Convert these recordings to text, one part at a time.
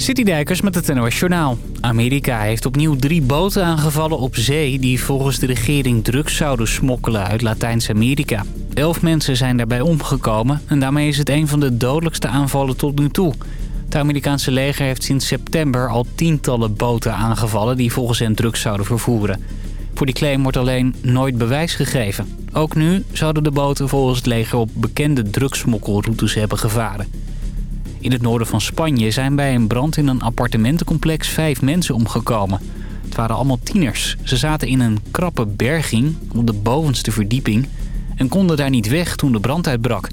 Citydijkers met het NOS. Amerika heeft opnieuw drie boten aangevallen op zee... die volgens de regering drugs zouden smokkelen uit Latijns-Amerika. Elf mensen zijn daarbij omgekomen... en daarmee is het een van de dodelijkste aanvallen tot nu toe. Het Amerikaanse leger heeft sinds september al tientallen boten aangevallen... die volgens hen drugs zouden vervoeren. Voor die claim wordt alleen nooit bewijs gegeven. Ook nu zouden de boten volgens het leger op bekende drugssmokkelroutes hebben gevaren. In het noorden van Spanje zijn bij een brand in een appartementencomplex vijf mensen omgekomen. Het waren allemaal tieners. Ze zaten in een krappe berging op de bovenste verdieping... en konden daar niet weg toen de brand uitbrak.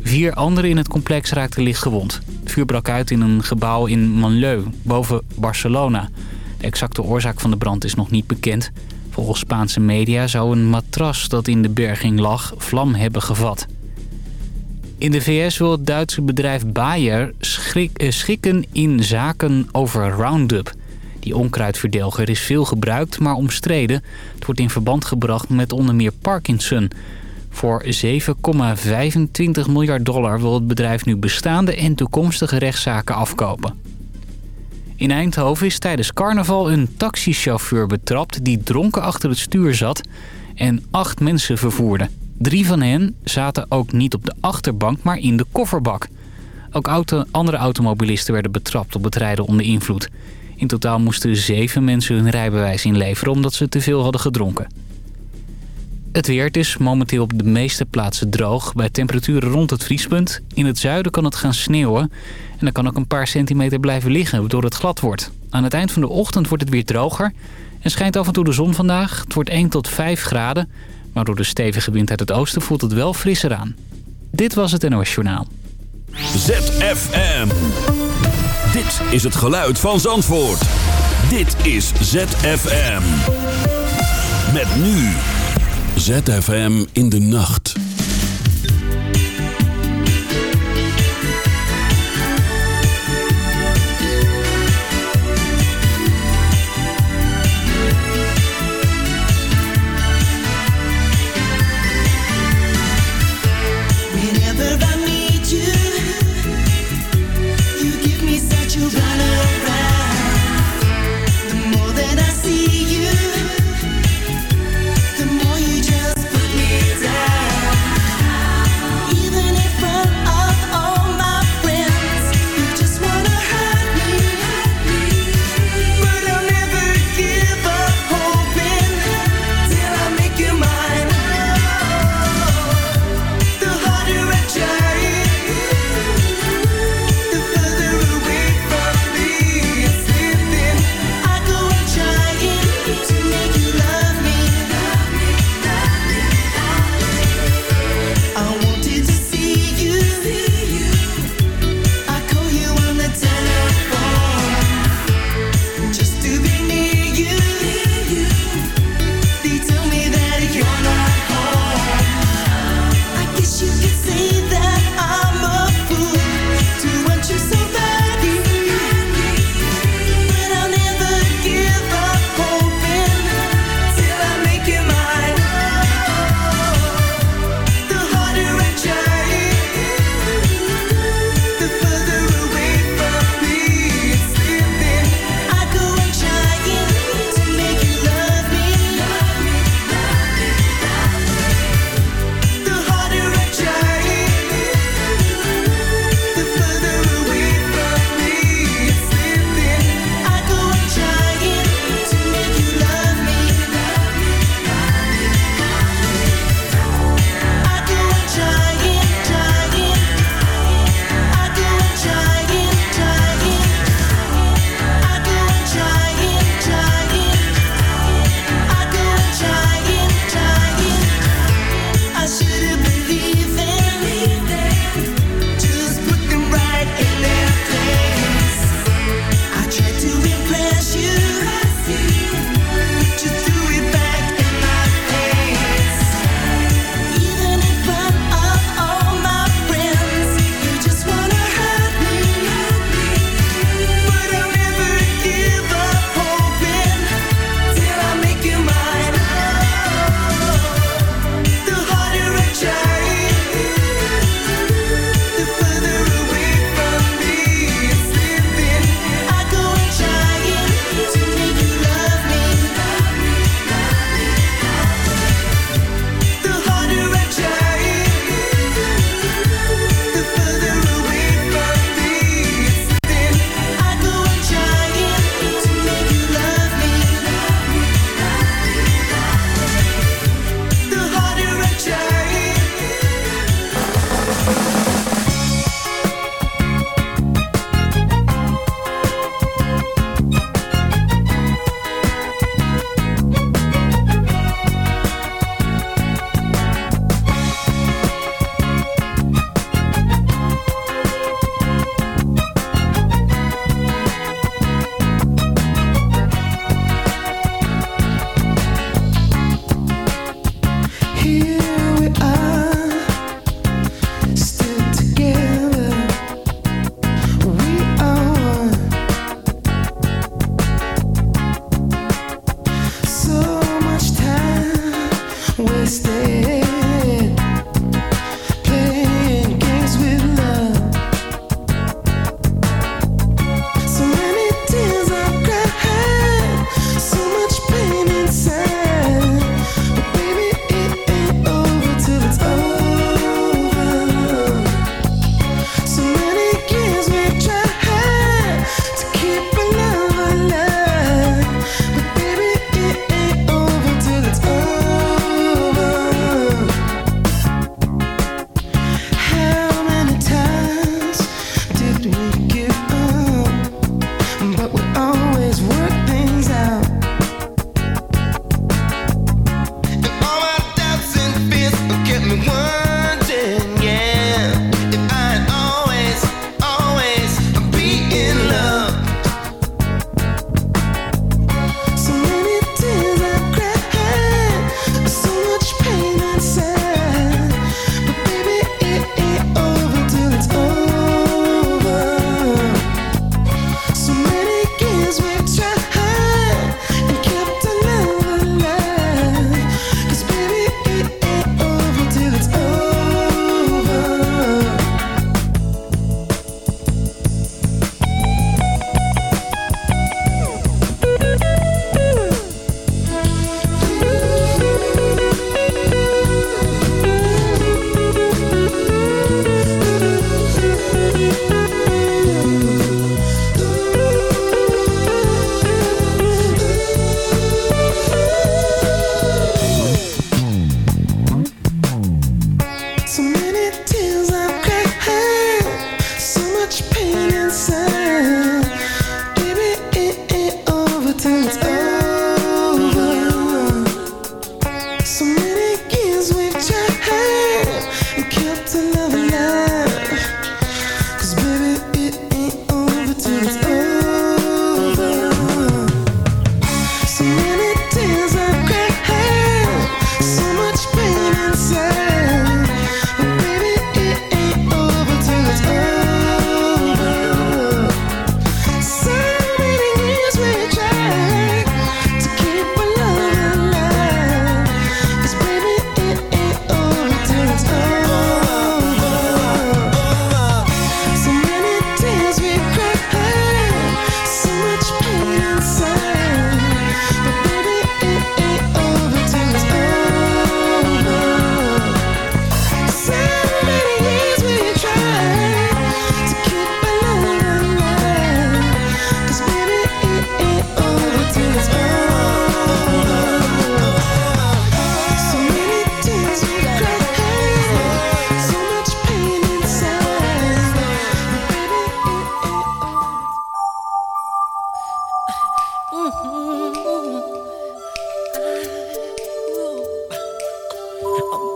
Vier anderen in het complex raakten licht gewond. Het vuur brak uit in een gebouw in Manlleu, boven Barcelona. De exacte oorzaak van de brand is nog niet bekend. Volgens Spaanse media zou een matras dat in de berging lag vlam hebben gevat. In de VS wil het Duitse bedrijf Bayer schrik, eh, schikken in zaken over Roundup. Die onkruidverdelger is veel gebruikt, maar omstreden. Het wordt in verband gebracht met onder meer Parkinson. Voor 7,25 miljard dollar wil het bedrijf nu bestaande en toekomstige rechtszaken afkopen. In Eindhoven is tijdens carnaval een taxichauffeur betrapt... die dronken achter het stuur zat en acht mensen vervoerde. Drie van hen zaten ook niet op de achterbank, maar in de kofferbak. Ook auto, andere automobilisten werden betrapt op het rijden onder invloed. In totaal moesten zeven mensen hun rijbewijs inleveren omdat ze te veel hadden gedronken. Het weer is momenteel op de meeste plaatsen droog... bij temperaturen rond het vriespunt. In het zuiden kan het gaan sneeuwen. En dan kan ook een paar centimeter blijven liggen waardoor het glad wordt. Aan het eind van de ochtend wordt het weer droger... en schijnt af en toe de zon vandaag. Het wordt 1 tot 5 graden... maar door de stevige wind uit het oosten voelt het wel frisser aan. Dit was het NOS Journaal. ZFM. Dit is het geluid van Zandvoort. Dit is ZFM. Met nu... ZFM in de nacht.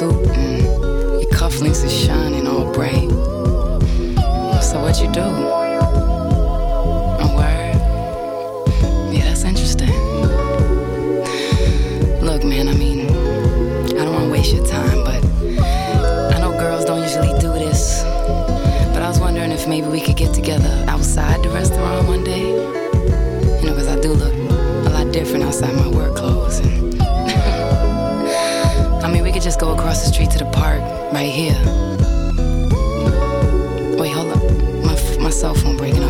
suit and your cufflinks are shining all bright. So what you do? across the street to the park, right here. Wait, hold up. My, my cell phone breaking up.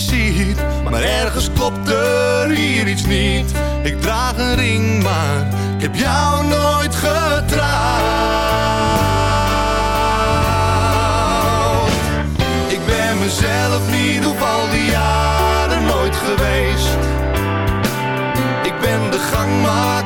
ziet, maar ergens klopt er hier iets niet. Ik draag een ring, maar ik heb jou nooit getrouwd. Ik ben mezelf niet op al die jaren nooit geweest. Ik ben de gangmaker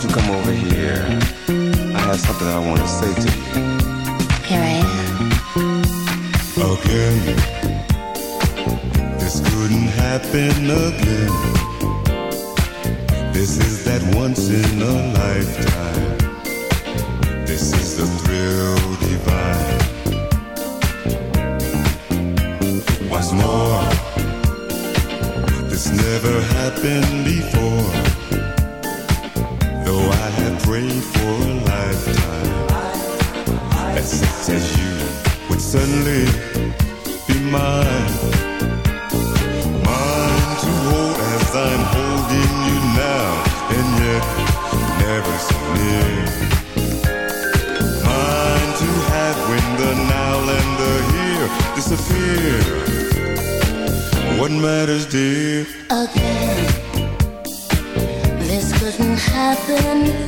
Don't you come over here? I have something I want to say to you. Here I am. Again, this couldn't happen again. This is that once in a lifetime. This is the thrill divine. What's more, this never happened before. Prayed for a lifetime that such as you would suddenly be mine. Mine to hold as I'm holding you now, and yet never so near. Mine to have when the now and the here disappear. What matters, dear? Again. This couldn't happen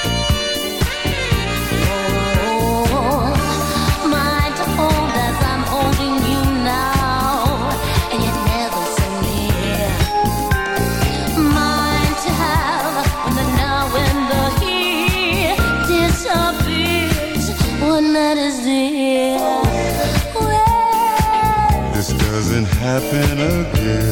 Happen again.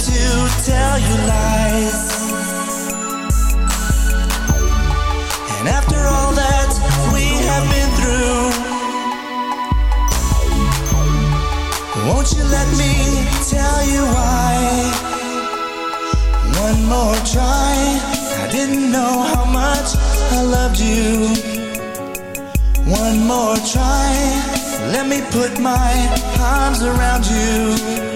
To tell you lies. And after all that we have been through, won't you let me tell you why? One more try. I didn't know how much I loved you. One more try. Let me put my arms around you.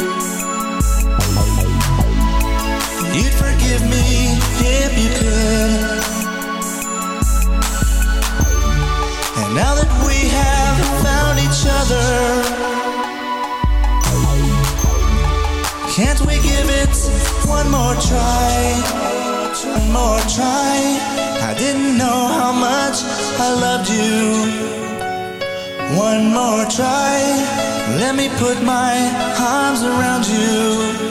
One more try. Let me put my arms around you.